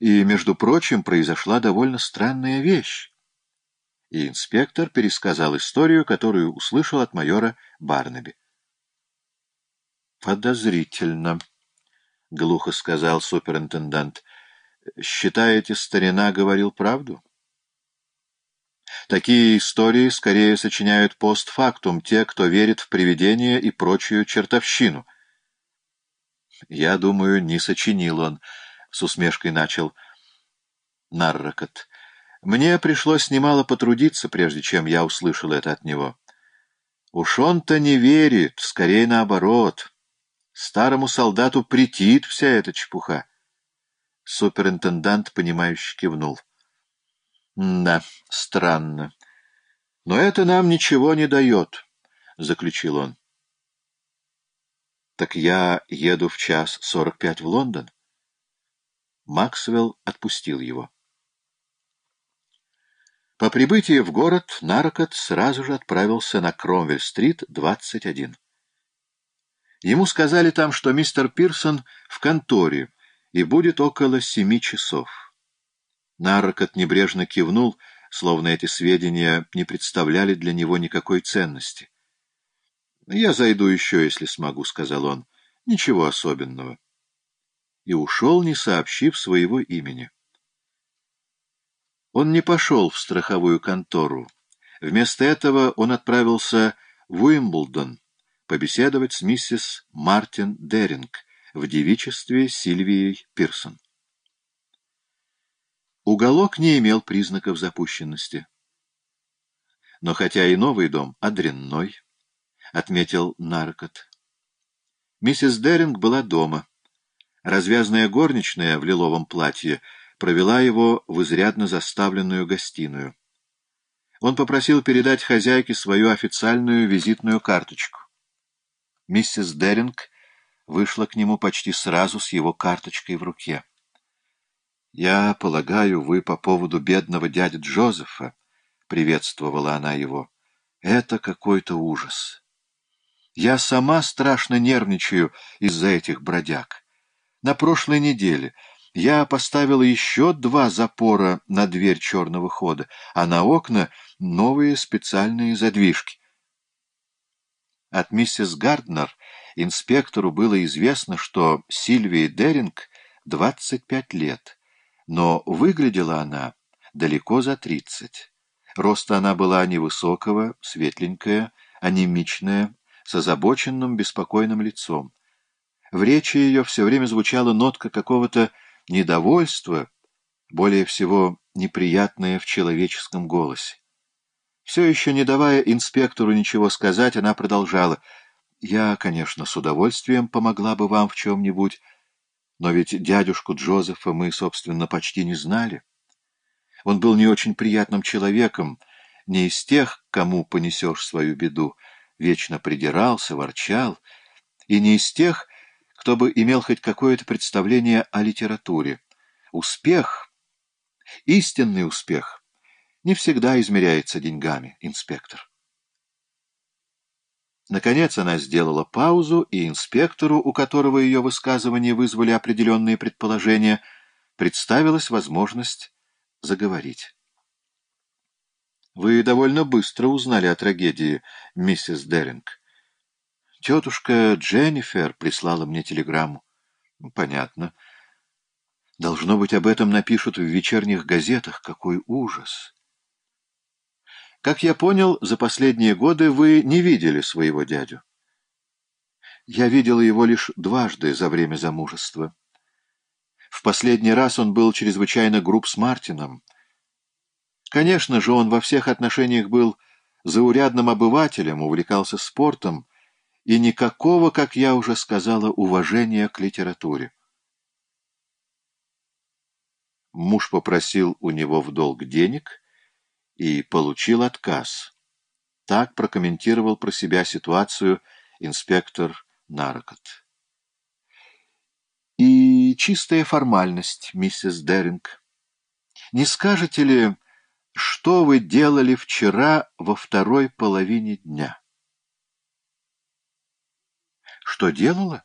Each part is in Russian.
И, между прочим, произошла довольно странная вещь. И инспектор пересказал историю, которую услышал от майора Барнаби. «Подозрительно», — глухо сказал суперинтендант. «Считаете, старина говорил правду?» Такие истории скорее сочиняют постфактум те, кто верит в привидения и прочую чертовщину. Я думаю, не сочинил он, — с усмешкой начал Наррокот. Мне пришлось немало потрудиться, прежде чем я услышал это от него. Уж он-то не верит, скорее наоборот. Старому солдату претит вся эта чепуха. Суперинтендант, понимающе кивнул. — Да, странно. Но это нам ничего не дает, — заключил он. — Так я еду в час сорок пять в Лондон. Максвелл отпустил его. По прибытии в город Наркот сразу же отправился на Кромвель-стрит, 21. Ему сказали там, что мистер Пирсон в конторе и будет около семи часов. Наркот небрежно кивнул, словно эти сведения не представляли для него никакой ценности. «Я зайду еще, если смогу», — сказал он. «Ничего особенного». И ушел, не сообщив своего имени. Он не пошел в страховую контору. Вместо этого он отправился в Уимблдон побеседовать с миссис Мартин Деринг в девичестве Сильвией Пирсон. Уголок не имел признаков запущенности. Но хотя и новый дом, а дрянной, — отметил Наркот. Миссис Деринг была дома. Развязная горничная в лиловом платье провела его в изрядно заставленную гостиную. Он попросил передать хозяйке свою официальную визитную карточку. Миссис Деринг вышла к нему почти сразу с его карточкой в руке. «Я полагаю, вы по поводу бедного дяди Джозефа», — приветствовала она его. «Это какой-то ужас. Я сама страшно нервничаю из-за этих бродяг. На прошлой неделе я поставила еще два запора на дверь черного хода, а на окна новые специальные задвижки. От миссис Гарднер инспектору было известно, что Сильвии Деринг 25 лет — но выглядела она далеко за тридцать. Роста она была невысокого, светленькая, анемичная, с озабоченным, беспокойным лицом. В речи ее все время звучала нотка какого-то недовольства, более всего неприятная в человеческом голосе. Все еще не давая инспектору ничего сказать, она продолжала. «Я, конечно, с удовольствием помогла бы вам в чем-нибудь, но ведь дядюшку Джозефа мы, собственно, почти не знали. Он был не очень приятным человеком, не из тех, кому понесешь свою беду, вечно придирался, ворчал, и не из тех, кто бы имел хоть какое-то представление о литературе. Успех, истинный успех, не всегда измеряется деньгами, инспектор. Наконец она сделала паузу, и инспектору, у которого ее высказывания вызвали определенные предположения, представилась возможность заговорить. «Вы довольно быстро узнали о трагедии, миссис Деринг. Тетушка Дженнифер прислала мне телеграмму. Понятно. Должно быть, об этом напишут в вечерних газетах. Какой ужас!» Как я понял, за последние годы вы не видели своего дядю. Я видела его лишь дважды за время замужества. В последний раз он был чрезвычайно груб с Мартином. Конечно же, он во всех отношениях был заурядным обывателем, увлекался спортом, и никакого, как я уже сказала, уважения к литературе. Муж попросил у него в долг денег — и получил отказ. Так прокомментировал про себя ситуацию инспектор Наркот. И чистая формальность, миссис Деринг. Не скажете ли, что вы делали вчера во второй половине дня? Что делала?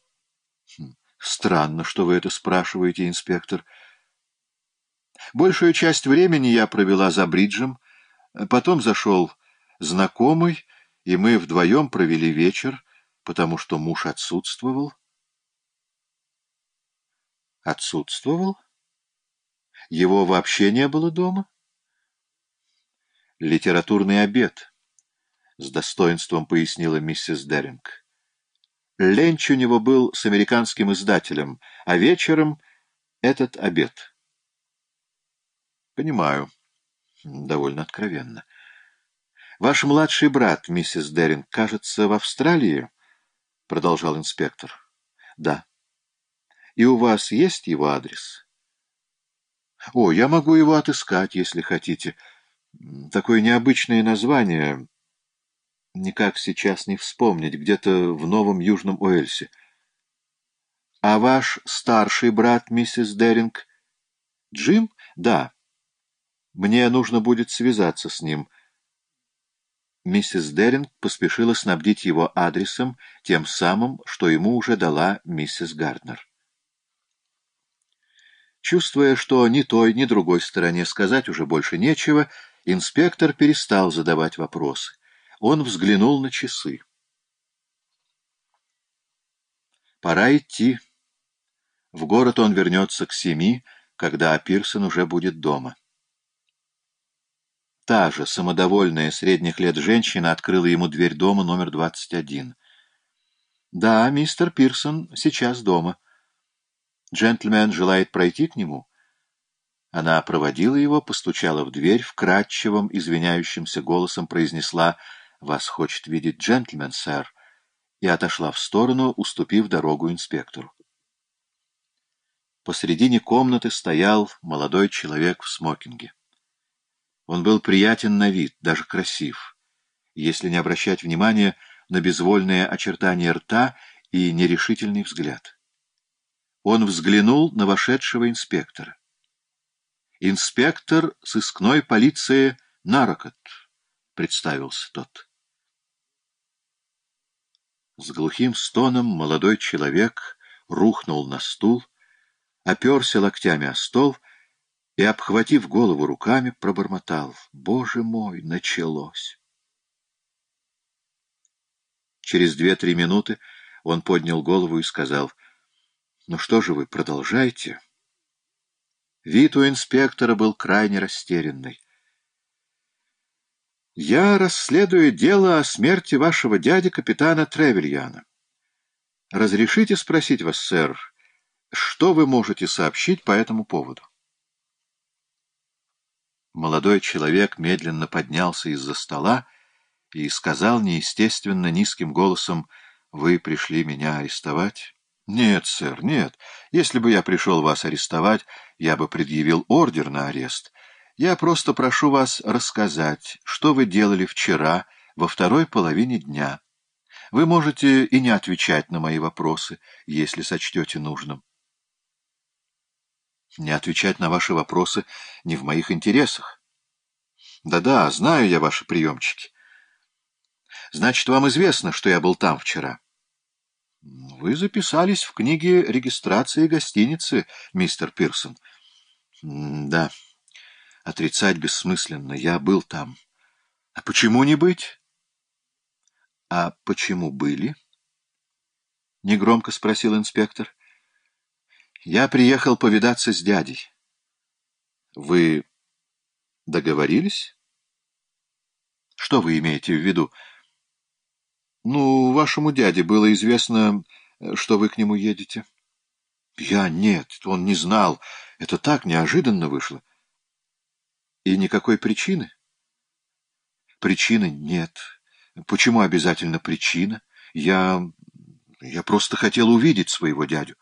Хм, странно, что вы это спрашиваете, инспектор. Большую часть времени я провела за бриджем, потом зашел знакомый, и мы вдвоем провели вечер, потому что муж отсутствовал. Отсутствовал? Его вообще не было дома? Литературный обед, — с достоинством пояснила миссис Деринг. Ленч у него был с американским издателем, а вечером этот обед. Понимаю. Довольно откровенно. Ваш младший брат, миссис Деринг, кажется, в Австралии? Продолжал инспектор. Да. И у вас есть его адрес? О, я могу его отыскать, если хотите. Такое необычное название. Никак сейчас не вспомнить. Где-то в Новом Южном Уэльсе. А ваш старший брат, миссис Деринг? Джим? Да. Мне нужно будет связаться с ним. Миссис Деринг поспешила снабдить его адресом, тем самым, что ему уже дала миссис Гарднер. Чувствуя, что ни той, ни другой стороне сказать уже больше нечего, инспектор перестал задавать вопросы. Он взглянул на часы. Пора идти. В город он вернется к семи, когда Пирсон уже будет дома. Та же самодовольная средних лет женщина открыла ему дверь дома номер 21. «Да, мистер Пирсон сейчас дома. Джентльмен желает пройти к нему?» Она проводила его, постучала в дверь, вкрадчивым, извиняющимся голосом произнесла «Вас хочет видеть джентльмен, сэр», и отошла в сторону, уступив дорогу инспектору. Посредине комнаты стоял молодой человек в смокинге. Он был приятен на вид, даже красив, если не обращать внимания на безвольные очертания рта и нерешительный взгляд. Он взглянул на вошедшего инспектора. «Инспектор сыскной полиции Нарокот», — представился тот. С глухим стоном молодой человек рухнул на стул, оперся локтями о стол — и, обхватив голову руками, пробормотал. «Боже мой, началось!» Через две-три минуты он поднял голову и сказал, «Ну что же вы, продолжайте?» Вид у инспектора был крайне растерянный. «Я расследую дело о смерти вашего дяди, капитана Тревельяна. Разрешите спросить вас, сэр, что вы можете сообщить по этому поводу?» Молодой человек медленно поднялся из-за стола и сказал неестественно низким голосом, «Вы пришли меня арестовать?» «Нет, сэр, нет. Если бы я пришел вас арестовать, я бы предъявил ордер на арест. Я просто прошу вас рассказать, что вы делали вчера во второй половине дня. Вы можете и не отвечать на мои вопросы, если сочтете нужным». Не отвечать на ваши вопросы не в моих интересах. Да-да, знаю я ваши приемчики. Значит, вам известно, что я был там вчера. Вы записались в книге регистрации гостиницы, мистер Пирсон. Да, отрицать бессмысленно. Я был там. А почему не быть? А почему были? Негромко спросил инспектор. Я приехал повидаться с дядей. Вы договорились? Что вы имеете в виду? Ну, вашему дяде было известно, что вы к нему едете. Я нет, он не знал. Это так неожиданно вышло. И никакой причины? Причины нет. Почему обязательно причина? Я... я просто хотел увидеть своего дядю.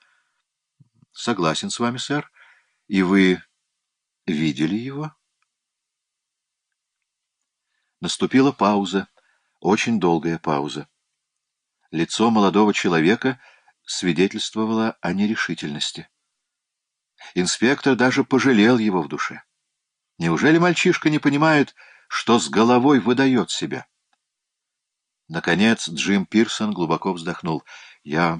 Согласен с вами, сэр. И вы видели его? Наступила пауза, очень долгая пауза. Лицо молодого человека свидетельствовало о нерешительности. Инспектор даже пожалел его в душе. Неужели мальчишка не понимает, что с головой выдает себя? Наконец Джим Пирсон глубоко вздохнул. «Я